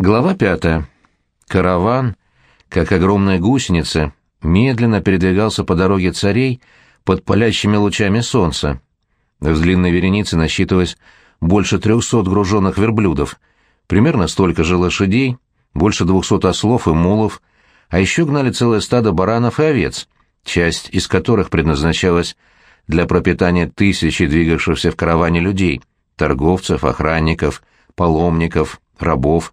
Глава пятая. Караван, как огромная гусеница, медленно передвигался по дороге царей под палящими лучами солнца. В длинной веренице насчитывалось больше трехсот груженных верблюдов, примерно столько же лошадей, больше двухсот ослов и мулов, а еще гнали целое стадо баранов и овец, часть из которых предназначалась для пропитания тысячи двигавшихся в караване людей, торговцев, охранников, паломников, рабов.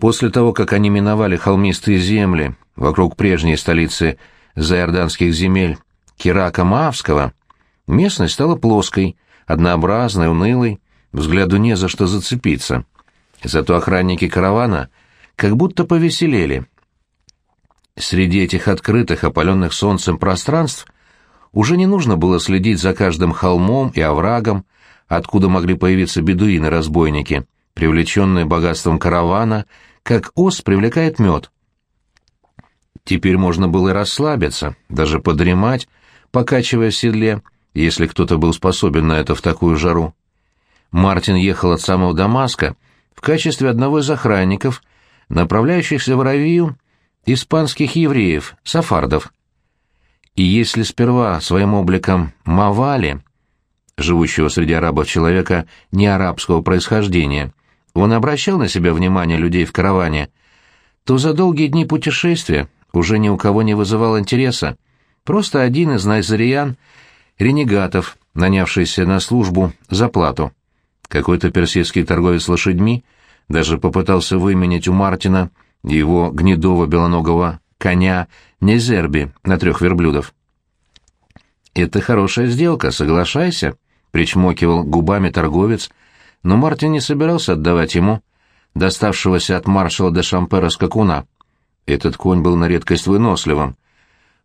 После того, как они миновали холмистые земли вокруг прежней столицы заорданских земель Кирака Маавского, местность стала плоской, однообразной, унылой, взгляду не за что зацепиться. Зато охранники каравана как будто повеселели. Среди этих открытых, опаленных солнцем пространств уже не нужно было следить за каждым холмом и оврагом, откуда могли появиться бедуины-разбойники, привлеченные богатством каравана как ос привлекает мед. Теперь можно было и расслабиться, даже подремать, покачивая в седле, если кто-то был способен на это в такую жару. Мартин ехал от самого Дамаска в качестве одного из охранников, направляющихся в Аравию испанских евреев, сафардов. И если сперва своим обликом Мавали, живущего среди арабов человека не арабского происхождения, он обращал на себя внимание людей в караване, то за долгие дни путешествия уже ни у кого не вызывал интереса. Просто один из найзариян, ренегатов, нанявшийся на службу за плату. Какой-то персидский торговец лошадьми даже попытался выменять у Мартина его гнедого белоногого коня Незерби на трех верблюдов. «Это хорошая сделка, соглашайся», — причмокивал губами торговец, но Мартин не собирался отдавать ему доставшегося от маршала де Шампера скакуна. Этот конь был на редкость выносливым.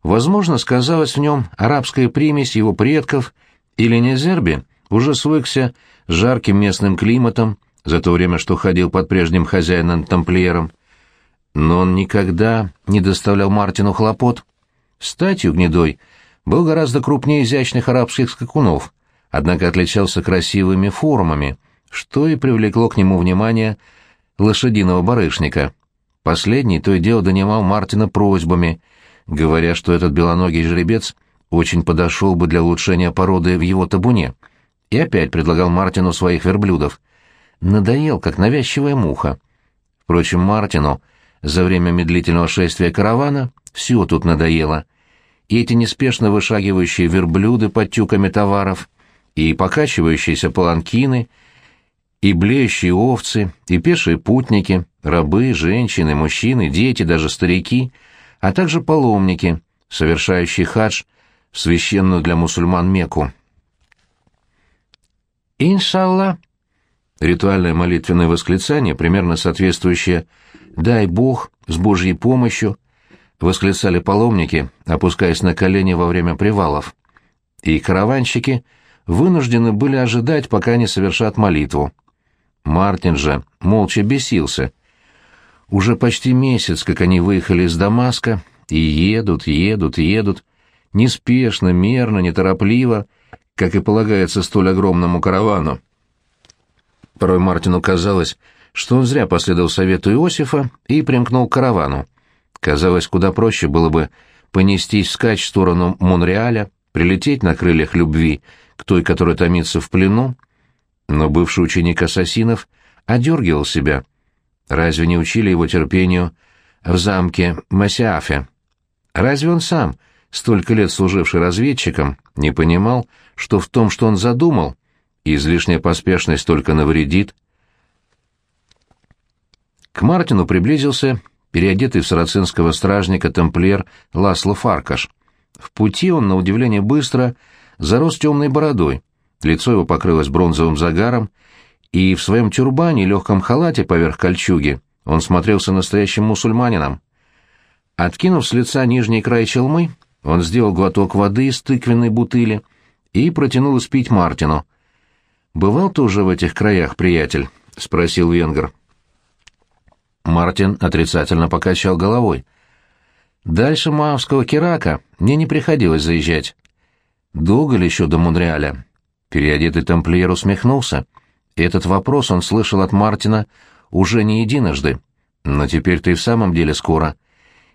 Возможно, сказалась в нем арабская примесь его предков, или Незерби уже свыкся с жарким местным климатом за то время, что ходил под прежним хозяином-тамплиером. Но он никогда не доставлял Мартину хлопот. Статью гнедой был гораздо крупнее изящных арабских скакунов, однако отличался красивыми формами — что и привлекло к нему внимание лошадиного барышника. Последний то и дело донимал Мартина просьбами, говоря, что этот белоногий жеребец очень подошел бы для улучшения породы в его табуне, и опять предлагал Мартину своих верблюдов. Надоел, как навязчивая муха. Впрочем, Мартину за время медлительного шествия каравана все тут надоело. И эти неспешно вышагивающие верблюды под тюками товаров, и покачивающиеся паланкины — и блеющие овцы, и пешие путники, рабы, женщины, мужчины, дети, даже старики, а также паломники, совершающие хадж в священную для мусульман Мекку. «Иншалла» — ритуальное молитвенное восклицание, примерно соответствующее «дай Бог с Божьей помощью», восклицали паломники, опускаясь на колени во время привалов. И караванщики вынуждены были ожидать, пока не совершат молитву. Мартин же молча бесился. Уже почти месяц, как они выехали из Дамаска, и едут, едут, едут, неспешно, мерно, неторопливо, как и полагается столь огромному каравану. Порой Мартину казалось, что он зря последовал совету Иосифа и примкнул к каравану. Казалось, куда проще было бы понестись вскачь в сторону Монреаля, прилететь на крыльях любви к той, которая томится в плену, но бывший ученик ассасинов одергивал себя. Разве не учили его терпению в замке Масиафе? Разве он сам, столько лет служивший разведчиком, не понимал, что в том, что он задумал, излишняя поспешность только навредит? К Мартину приблизился переодетый в сарацинского стражника тамплиер Ласло Фаркаш. В пути он, на удивление быстро, зарос темной бородой, Лицо его покрылось бронзовым загаром, и в своем тюрбане и легком халате поверх кольчуги он смотрелся настоящим мусульманином. Откинув с лица нижний край челмы, он сделал глоток воды из тыквенной бутыли и протянул испить Мартину. «Бывал ты уже в этих краях, приятель?» — спросил венгер. Мартин отрицательно покачал головой. «Дальше Маавского Кирака мне не приходилось заезжать. Долго ли еще до Монреаля?» Переодетый тамплиер усмехнулся. Этот вопрос он слышал от Мартина уже не единожды. Но теперь ты в самом деле скоро.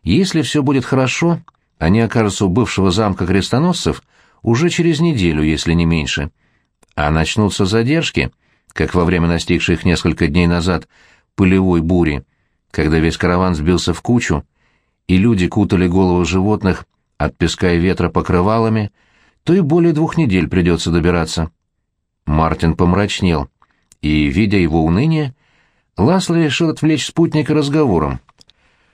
Если все будет хорошо, они окажутся у бывшего замка крестоносцев уже через неделю, если не меньше. А начнутся задержки, как во время настигшей их несколько дней назад пылевой бури, когда весь караван сбился в кучу, и люди кутали головы животных от песка и ветра покрывалами, то и более двух недель придется добираться. Мартин помрачнел, и, видя его уныние, Ласло решил отвлечь спутника разговором.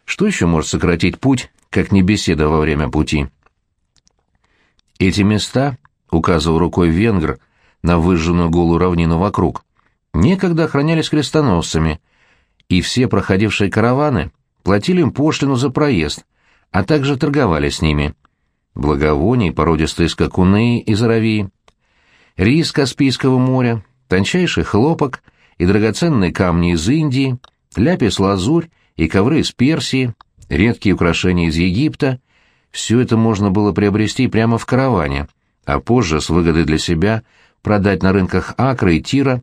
Что еще может сократить путь, как не беседа во время пути? Эти места, указывал рукой венгр на выжженную голую равнину вокруг, некогда охранялись крестоносцами, и все проходившие караваны платили им пошлину за проезд, а также торговали с ними. Благовоний, породистые скакуны и заровии, рис Каспийского моря, тончайший хлопок — и драгоценные камни из Индии, ляпис-лазурь и ковры из Персии, редкие украшения из Египта — все это можно было приобрести прямо в караване, а позже с выгодой для себя продать на рынках Акры и Тира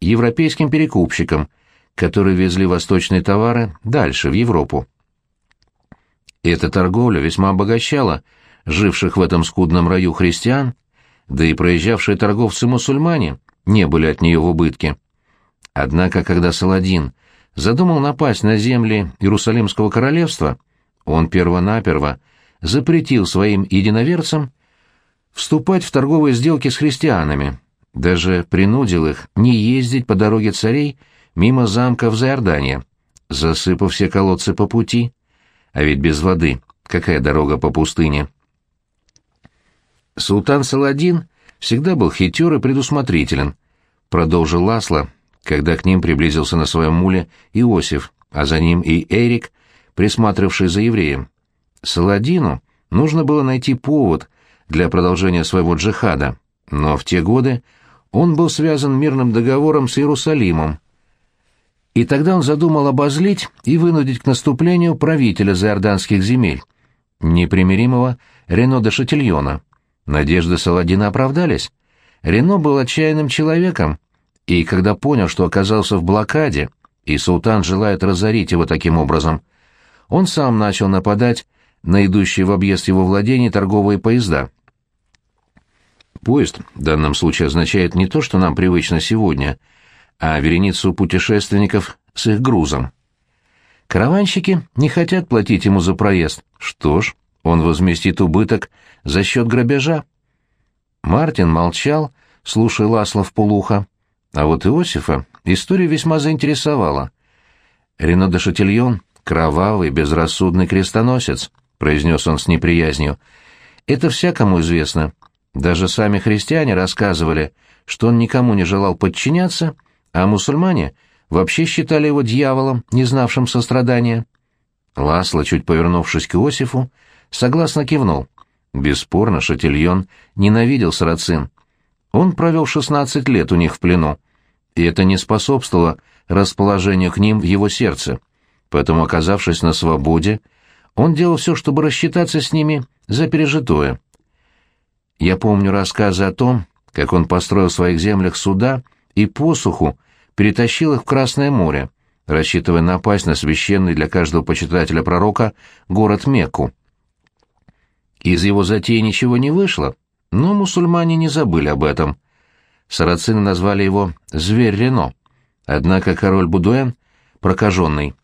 европейским перекупщикам, которые везли восточные товары дальше, в Европу. Эта торговля весьма обогащала живших в этом скудном раю христиан, да и проезжавшие торговцы-мусульмане не были от нее в убытке. Однако, когда Саладин задумал напасть на земли Иерусалимского королевства, он первонаперво запретил своим единоверцам вступать в торговые сделки с христианами, даже принудил их не ездить по дороге царей мимо замка в Заордания, засыпав все колодцы по пути. А ведь без воды какая дорога по пустыне? Султан Саладин всегда был хитер и предусмотрителен, продолжил Ласло, когда к ним приблизился на своем муле Иосиф, а за ним и Эрик, присматривавший за евреем. Саладину нужно было найти повод для продолжения своего джихада, но в те годы он был связан мирным договором с Иерусалимом. И тогда он задумал обозлить и вынудить к наступлению правителя заорданских земель, непримиримого Рено де Шатильона. Надежды Саладина оправдались. Рено был отчаянным человеком, и когда понял, что оказался в блокаде, и султан желает разорить его таким образом, он сам начал нападать на идущие в объезд его владений торговые поезда. Поезд в данном случае означает не то, что нам привычно сегодня, а вереницу путешественников с их грузом. Караванщики не хотят платить ему за проезд. Что ж, он возместит убыток за счет грабежа. Мартин молчал, слушая Ласло в полухо. А вот Иосифа история весьма заинтересовала. «Рено де Шатильон — кровавый, безрассудный крестоносец», — произнес он с неприязнью. «Это всякому известно. Даже сами христиане рассказывали, что он никому не желал подчиняться, а мусульмане вообще считали его дьяволом, не знавшим сострадания». Ласло, чуть повернувшись к Иосифу, согласно кивнул. Бесспорно, Шатильон ненавидел сарацин, он провел 16 лет у них в плену, и это не способствовало расположению к ним в его сердце. Поэтому, оказавшись на свободе, он делал все, чтобы рассчитаться с ними за пережитое. Я помню рассказы о том, как он построил в своих землях суда и посуху перетащил их в Красное море, рассчитывая напасть на священный для каждого почитателя пророка город Мекку. Из его затеи ничего не вышло, но мусульмане не забыли об этом. Сарацины назвали его «Зверь Рено». Однако король Будуэн, прокаженный,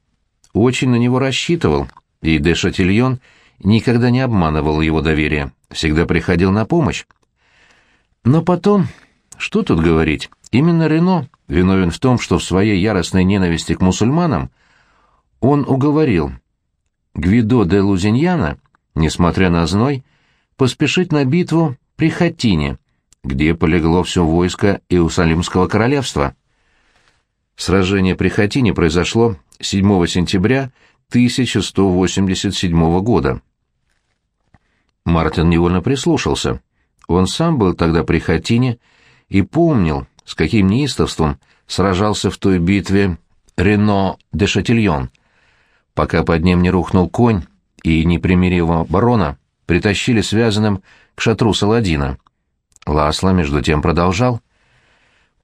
очень на него рассчитывал, и де Шатильон никогда не обманывал его доверие, всегда приходил на помощь. Но потом, что тут говорить, именно Рено виновен в том, что в своей яростной ненависти к мусульманам он уговорил Гвидо де Лузиньяна, несмотря на зной, поспешить на битву при Хатине, где полегло все войско Иерусалимского королевства. Сражение при Хатине произошло 7 сентября 1187 года. Мартин невольно прислушался. Он сам был тогда при Хатине и помнил, с каким неистовством сражался в той битве Рено де Шатильон, пока под ним не рухнул конь и непримиримого барона притащили связанным к шатру Саладина. Ласло, между тем, продолжал.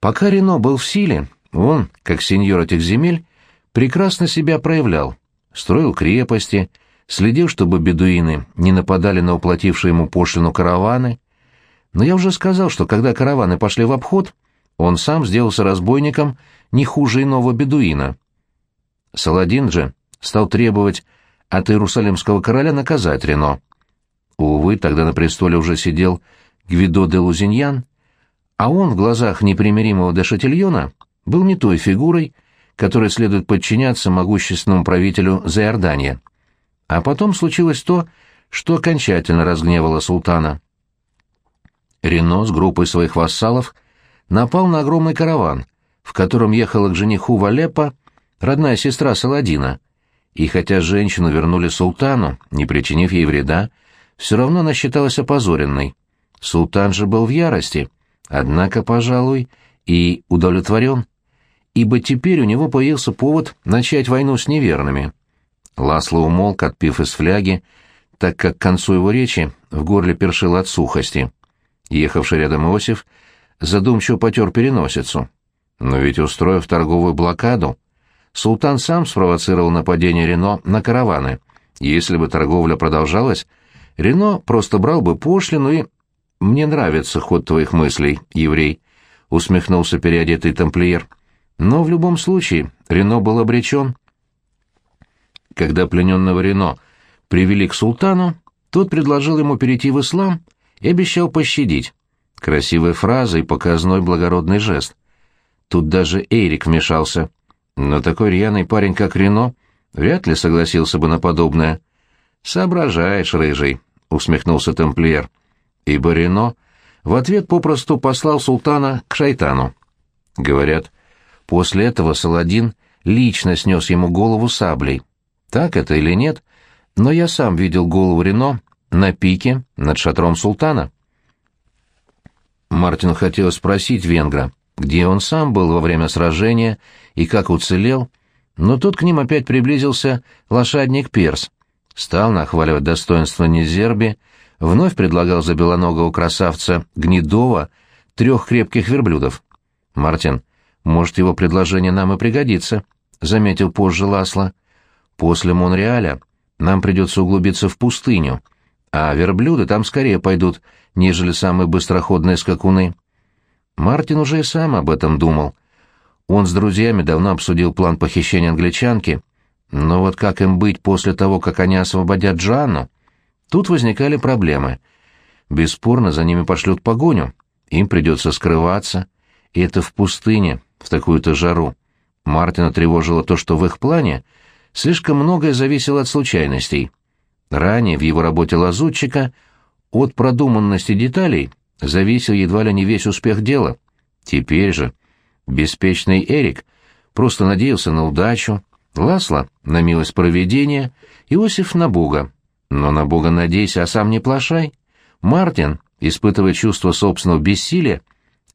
Пока Рено был в силе, он, как сеньор этих земель, прекрасно себя проявлял, строил крепости, следил, чтобы бедуины не нападали на уплатившие ему пошлину караваны. Но я уже сказал, что когда караваны пошли в обход, он сам сделался разбойником не хуже иного бедуина. Саладин же стал требовать от иерусалимского короля наказать Рено. Увы, тогда на престоле уже сидел Гвидо де Лузиньян, а он в глазах непримиримого де Шатильона был не той фигурой, которой следует подчиняться могущественному правителю Заиордания. А потом случилось то, что окончательно разгневало султана. Рено с группой своих вассалов напал на огромный караван, в котором ехала к жениху Валепа родная сестра Саладина, и хотя женщину вернули султану, не причинив ей вреда, все равно она считалась опозоренной. Султан же был в ярости, однако, пожалуй, и удовлетворен, ибо теперь у него появился повод начать войну с неверными. Ласло умолк, отпив из фляги, так как к концу его речи в горле першило от сухости. Ехавший рядом Иосиф задумчиво потер переносицу. Но ведь, устроив торговую блокаду, султан сам спровоцировал нападение Рено на караваны. Если бы торговля продолжалась, Рено просто брал бы пошлину и... «Мне нравится ход твоих мыслей, еврей», — усмехнулся переодетый тамплиер. «Но в любом случае Рено был обречен». Когда плененного Рено привели к султану, тот предложил ему перейти в ислам и обещал пощадить. Красивая фраза и показной благородный жест. Тут даже Эрик вмешался. Но такой рьяный парень, как Рено, вряд ли согласился бы на подобное. «Соображаешь, рыжий», — усмехнулся тамплиер. Ибо Рено в ответ попросту послал султана к шайтану. Говорят, после этого Саладин лично снес ему голову саблей. Так это или нет, но я сам видел голову Рено на пике над шатром султана. Мартину хотелось спросить венгра, где он сам был во время сражения и как уцелел, но тут к ним опять приблизился лошадник Перс, стал нахваливать достоинство Низерби, вновь предлагал за белоногого красавца Гнедова трех крепких верблюдов. «Мартин, может, его предложение нам и пригодится», — заметил позже Ласло. «После Монреаля нам придется углубиться в пустыню, а верблюды там скорее пойдут, нежели самые быстроходные скакуны». Мартин уже и сам об этом думал. Он с друзьями давно обсудил план похищения англичанки, но вот как им быть после того, как они освободят Джанну? Тут возникали проблемы. Бесспорно, за ними пошлют погоню. Им придется скрываться. И это в пустыне, в такую-то жару. Мартина тревожило то, что в их плане слишком многое зависело от случайностей. Ранее в его работе лазутчика от продуманности деталей зависел едва ли не весь успех дела. Теперь же беспечный Эрик просто надеялся на удачу, Ласло — на милость проведения, Иосиф — на Бога. Но на Бога надейся, а сам не плашай. Мартин, испытывая чувство собственного бессилия,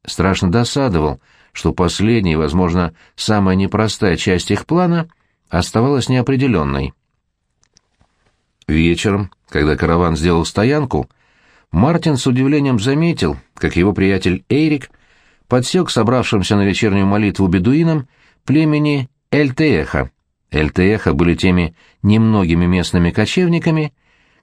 страшно досадовал, что последняя, возможно, самая непростая часть их плана оставалась неопределенной. Вечером, когда караван сделал стоянку, Мартин с удивлением заметил, как его приятель Эйрик подсек собравшимся на вечернюю молитву бедуинам племени Эльтееха. Эльтееха были теми немногими местными кочевниками,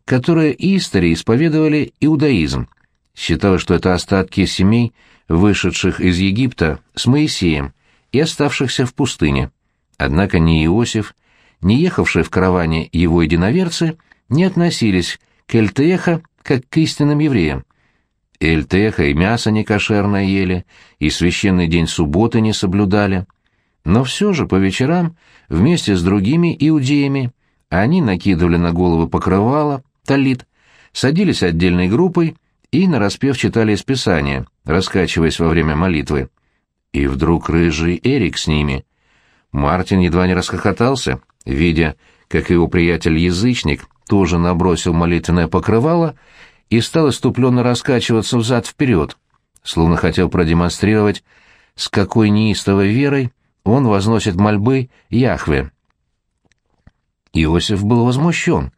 которые истори исповедовали иудаизм. Считалось, что это остатки семей, вышедших из Египта с Моисеем и оставшихся в пустыне. Однако ни Иосиф, ни ехавшие в караване его единоверцы не относились к Эльтеха как к истинным евреям. Эльтеха и мясо некошерное ели, и священный день субботы не соблюдали. Но все же по вечерам вместе с другими иудеями они накидывали на головы покрывало, талит, садились отдельной группой и нараспев читали из Писания, раскачиваясь во время молитвы. И вдруг рыжий Эрик с ними. Мартин едва не расхохотался, видя, как его приятель-язычник тоже набросил молитвенное покрывало и стал иступленно раскачиваться взад-вперед, словно хотел продемонстрировать, с какой неистовой верой он возносит мольбы Яхве. Иосиф был возмущен.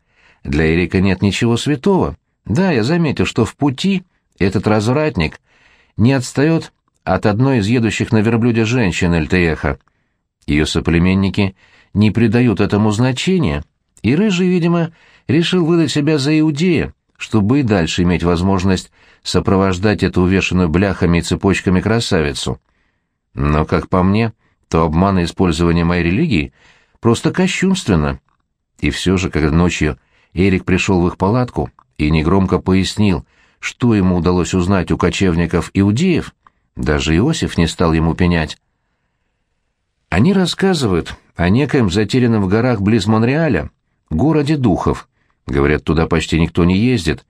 Для Эрика нет ничего святого. Да, я заметил, что в пути этот развратник не отстает от одной из едущих на верблюде женщин Эльтееха. Ее соплеменники не придают этому значения, и Рыжий, видимо, решил выдать себя за иудея, чтобы и дальше иметь возможность сопровождать эту увешанную бляхами и цепочками красавицу. Но, как по мне, то обман и использование моей религии просто кощунственно. И все же, когда ночью Эрик пришел в их палатку и негромко пояснил, что ему удалось узнать у кочевников-иудеев, даже Иосиф не стал ему пенять. Они рассказывают о некоем затерянном в горах близ Монреаля, городе духов. Говорят, туда почти никто не ездит.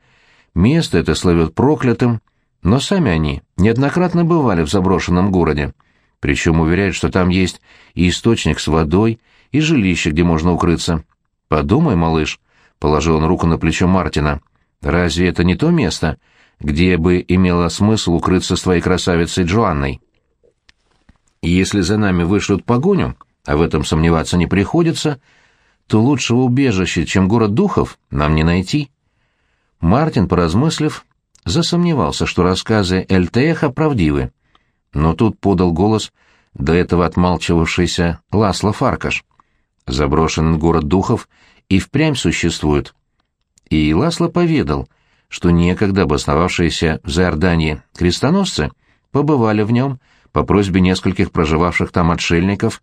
Место это славят проклятым, но сами они неоднократно бывали в заброшенном городе. Причем уверяют, что там есть и источник с водой, и жилище, где можно укрыться. «Подумай, малыш», — положил он руку на плечо Мартина, — «разве это не то место, где бы имело смысл укрыться с твоей красавицей Джоанной?» «Если за нами вышлют погоню, а в этом сомневаться не приходится, то лучшего убежища, чем город духов, нам не найти». Мартин, поразмыслив, засомневался, что рассказы Эльтеха правдивы. Но тут подал голос до этого отмалчивавшийся Ласло Фаркаш. Заброшенный город духов и впрямь существует. И Ласло поведал, что некогда обосновавшиеся в Иордании крестоносцы побывали в нем по просьбе нескольких проживавших там отшельников,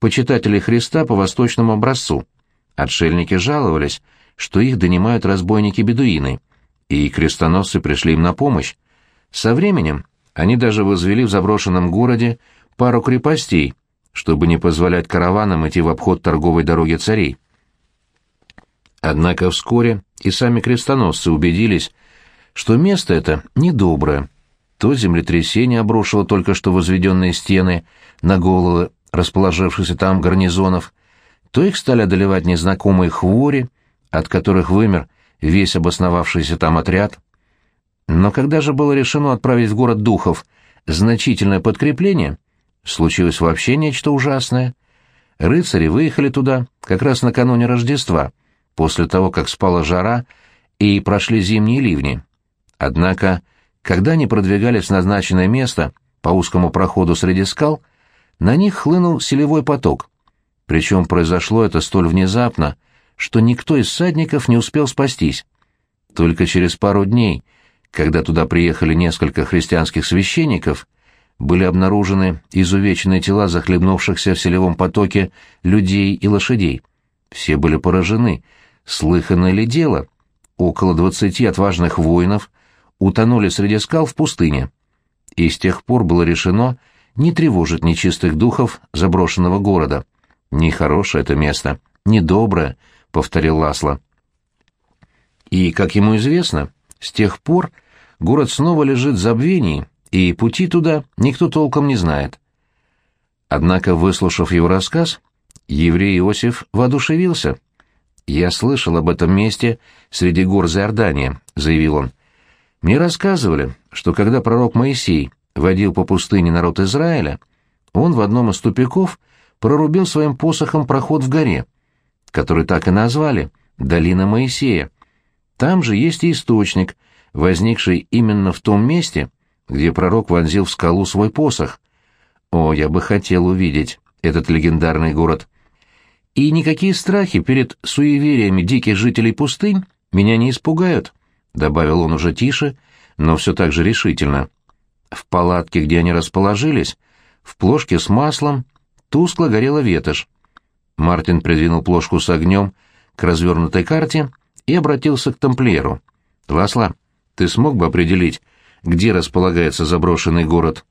почитателей Христа по восточному образцу. Отшельники жаловались, что их донимают разбойники-бедуины, и крестоносцы пришли им на помощь. Со временем они даже возвели в заброшенном городе пару крепостей, чтобы не позволять караванам идти в обход торговой дороги царей. Однако вскоре и сами крестоносцы убедились, что место это недоброе. То землетрясение обрушило только что возведенные стены на головы расположившихся там гарнизонов, то их стали одолевать незнакомые хвори, от которых вымер весь обосновавшийся там отряд. Но когда же было решено отправить в город духов значительное подкрепление, случилось вообще нечто ужасное. Рыцари выехали туда как раз накануне Рождества, после того, как спала жара и прошли зимние ливни. Однако, когда они продвигались в назначенное место по узкому проходу среди скал, на них хлынул селевой поток. Причем произошло это столь внезапно, что никто из садников не успел спастись. Только через пару дней — когда туда приехали несколько христианских священников, были обнаружены изувеченные тела захлебнувшихся в селевом потоке людей и лошадей. Все были поражены. Слыханное ли дело? Около двадцати отважных воинов утонули среди скал в пустыне. И с тех пор было решено не тревожить нечистых духов заброшенного города. «Нехорошее это место, недоброе», — повторил Ласло. И, как ему известно, с тех пор город снова лежит в забвении, и пути туда никто толком не знает. Однако, выслушав его рассказ, еврей Иосиф воодушевился. «Я слышал об этом месте среди гор Иордания», — заявил он. «Мне рассказывали, что когда пророк Моисей водил по пустыне народ Израиля, он в одном из тупиков прорубил своим посохом проход в горе, который так и назвали — «Долина Моисея», там же есть и источник, возникший именно в том месте, где пророк вонзил в скалу свой посох. О, я бы хотел увидеть этот легендарный город. И никакие страхи перед суевериями диких жителей пустынь меня не испугают, — добавил он уже тише, но все так же решительно. В палатке, где они расположились, в плошке с маслом тускло горела ветошь. Мартин придвинул плошку с огнем к развернутой карте и обратился к тамплиеру. «Ласла, ты смог бы определить, где располагается заброшенный город